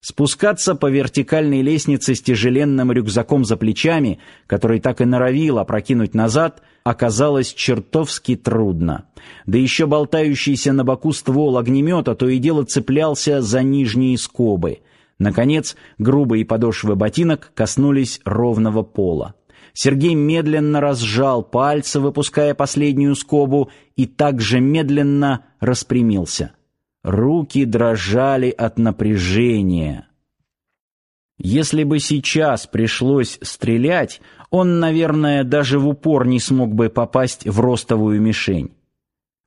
Спускаться по вертикальной лестнице с тяжеленным рюкзаком за плечами, который так и норовил опрокинуть назад, оказалось чертовски трудно. Да еще болтающийся на боку ствол огнемета то и дело цеплялся за нижние скобы. Наконец, грубые подошвы ботинок коснулись ровного пола. Сергей медленно разжал пальцы, выпуская последнюю скобу, и также медленно распрямился. Руки дрожали от напряжения. Если бы сейчас пришлось стрелять, он, наверное, даже в упор не смог бы попасть в ростовую мишень.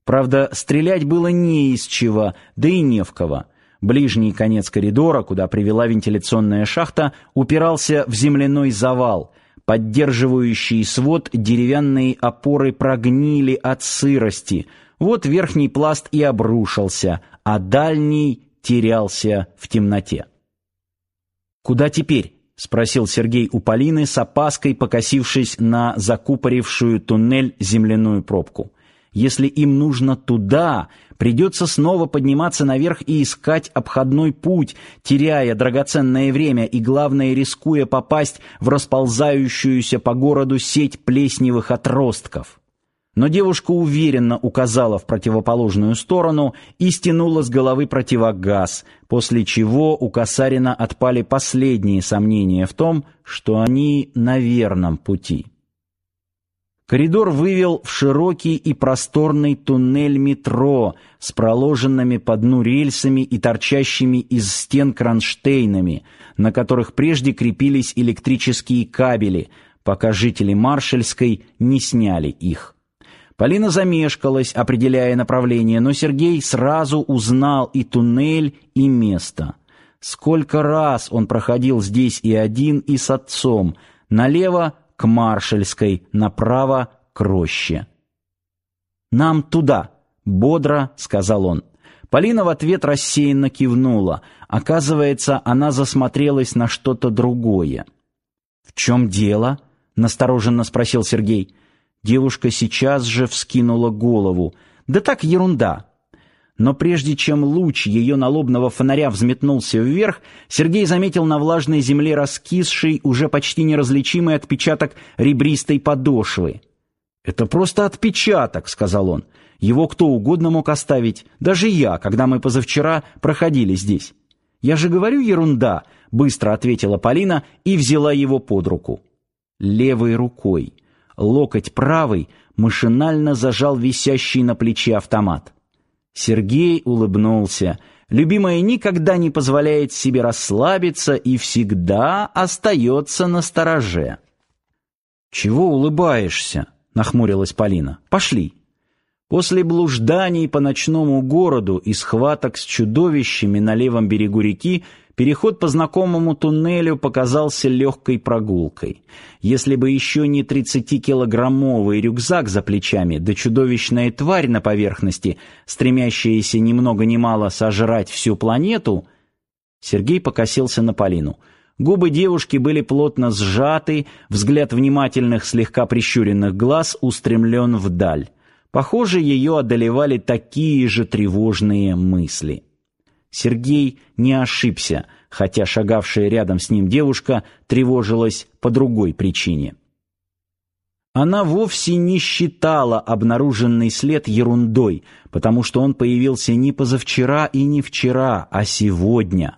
Правда, стрелять было не из чего, да и не в кого. Ближний конец коридора, куда привела вентиляционная шахта, упирался в земляной завал. Поддерживающие свод деревянные опоры прогнили от сырости. Вот верхний пласт и обрушился, а дальний терялся в темноте. «Куда теперь?» — спросил Сергей у Полины с опаской, покосившись на закупорившую туннель земляную пробку. «Если им нужно туда, придется снова подниматься наверх и искать обходной путь, теряя драгоценное время и, главное, рискуя попасть в расползающуюся по городу сеть плесневых отростков». Но девушка уверенно указала в противоположную сторону и стянула с головы противогаз, после чего у Касарина отпали последние сомнения в том, что они на верном пути. Коридор вывел в широкий и просторный туннель метро с проложенными по дну рельсами и торчащими из стен кронштейнами, на которых прежде крепились электрические кабели, пока жители Маршальской не сняли их. Полина замешкалась, определяя направление, но Сергей сразу узнал и туннель, и место. Сколько раз он проходил здесь и один, и с отцом. Налево — к Маршальской, направо — к роще. «Нам туда!» — бодро сказал он. Полина в ответ рассеянно кивнула. Оказывается, она засмотрелась на что-то другое. «В чем дело?» — настороженно спросил Сергей. Девушка сейчас же вскинула голову. «Да так, ерунда!» Но прежде чем луч ее налобного фонаря взметнулся вверх, Сергей заметил на влажной земле раскисший, уже почти неразличимый отпечаток ребристой подошвы. «Это просто отпечаток», — сказал он. «Его кто угодно мог оставить, даже я, когда мы позавчера проходили здесь». «Я же говорю ерунда», — быстро ответила Полина и взяла его под руку. Левой рукой локоть правый машинально зажал висящий на плече автомат. Сергей улыбнулся. Любимая никогда не позволяет себе расслабиться и всегда остается на стороже. «Чего улыбаешься?» — нахмурилась Полина. «Пошли». После блужданий по ночному городу и схваток с чудовищами на левом берегу реки Переход по знакомому туннелю показался легкой прогулкой. Если бы еще не 30-килограммовый рюкзак за плечами, да чудовищная тварь на поверхности, стремящаяся ни много ни мало сожрать всю планету, Сергей покосился на Полину. Губы девушки были плотно сжаты, взгляд внимательных, слегка прищуренных глаз устремлен вдаль. Похоже, ее одолевали такие же тревожные мысли. Сергей не ошибся, хотя шагавшая рядом с ним девушка тревожилась по другой причине. Она вовсе не считала обнаруженный след ерундой, потому что он появился не позавчера и не вчера, а сегодня,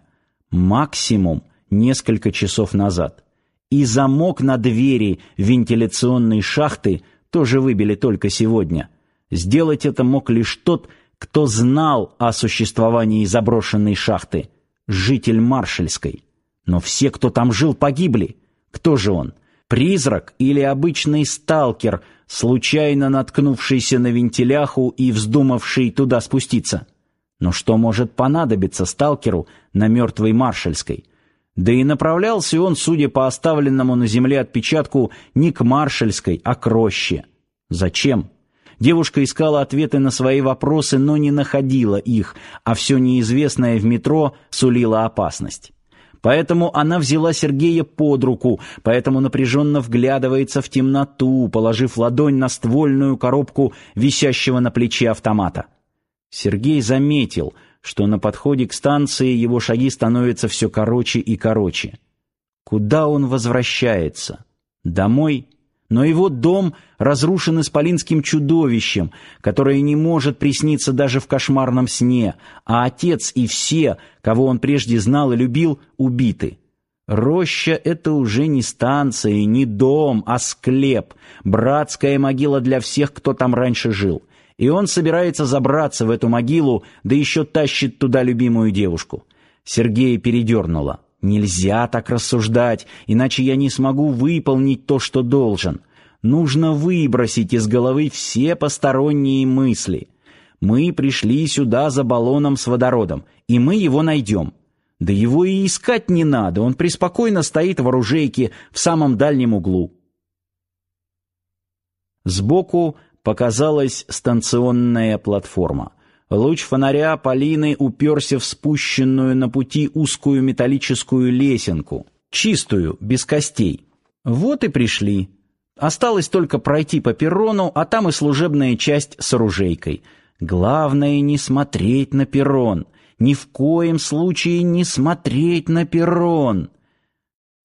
максимум несколько часов назад. И замок на двери вентиляционной шахты тоже выбили только сегодня. Сделать это мог лишь тот, кто знал о существовании заброшенной шахты? Житель Маршальской. Но все, кто там жил, погибли. Кто же он? Призрак или обычный сталкер, случайно наткнувшийся на вентиляху и вздумавший туда спуститься? Но что может понадобиться сталкеру на мертвой Маршальской? Да и направлялся он, судя по оставленному на земле отпечатку, не к Маршальской, а к роще. Зачем? Девушка искала ответы на свои вопросы, но не находила их, а все неизвестное в метро сулило опасность. Поэтому она взяла Сергея под руку, поэтому напряженно вглядывается в темноту, положив ладонь на ствольную коробку висящего на плече автомата. Сергей заметил, что на подходе к станции его шаги становятся все короче и короче. Куда он возвращается? Домой? Но его дом разрушен исполинским чудовищем, которое не может присниться даже в кошмарном сне, а отец и все, кого он прежде знал и любил, убиты. Роща — это уже не станция, не дом, а склеп, братская могила для всех, кто там раньше жил. И он собирается забраться в эту могилу, да еще тащит туда любимую девушку. Сергея передернуло. Нельзя так рассуждать, иначе я не смогу выполнить то, что должен. Нужно выбросить из головы все посторонние мысли. Мы пришли сюда за баллоном с водородом, и мы его найдем. Да его и искать не надо, он преспокойно стоит в оружейке в самом дальнем углу. Сбоку показалась станционная платформа. Луч фонаря Полины уперся в спущенную на пути узкую металлическую лесенку, чистую, без костей. Вот и пришли. Осталось только пройти по перрону, а там и служебная часть с оружейкой. Главное не смотреть на перрон, ни в коем случае не смотреть на перрон.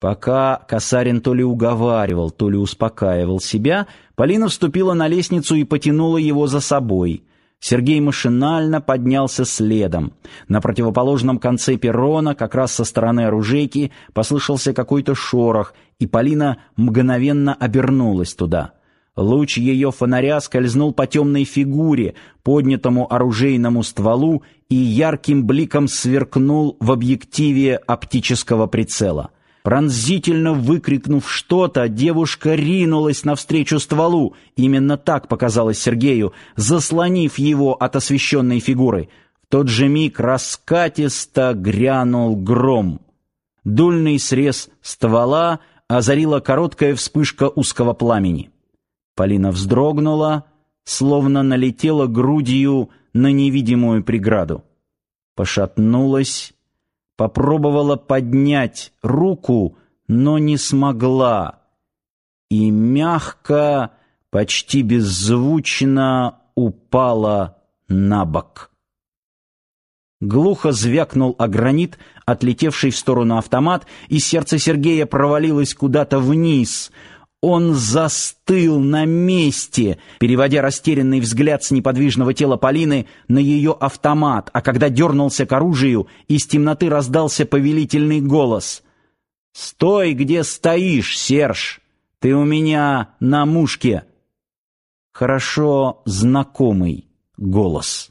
Пока Касарин то ли уговаривал, то ли успокаивал себя, Полина вступила на лестницу и потянула его за собой. Сергей машинально поднялся следом. На противоположном конце перрона, как раз со стороны оружейки, послышался какой-то шорох, и Полина мгновенно обернулась туда. Луч ее фонаря скользнул по темной фигуре, поднятому оружейному стволу, и ярким бликом сверкнул в объективе оптического прицела. Пронзительно выкрикнув что-то, девушка ринулась навстречу стволу. Именно так показалось Сергею, заслонив его от освещенной фигуры. В тот же миг раскатисто грянул гром. Дульный срез ствола озарила короткая вспышка узкого пламени. Полина вздрогнула, словно налетела грудью на невидимую преграду. Пошатнулась попробовала поднять руку, но не смогла, и мягко, почти беззвучно упала на бок. Глухо звякнул о гранит, отлетевший в сторону автомат, и сердце Сергея провалилось куда-то вниз — он застыл на месте, переводя растерянный взгляд с неподвижного тела Полины на ее автомат, а когда дернулся к оружию, из темноты раздался повелительный голос. «Стой, где стоишь, Серж! Ты у меня на мушке!» Хорошо знакомый голос.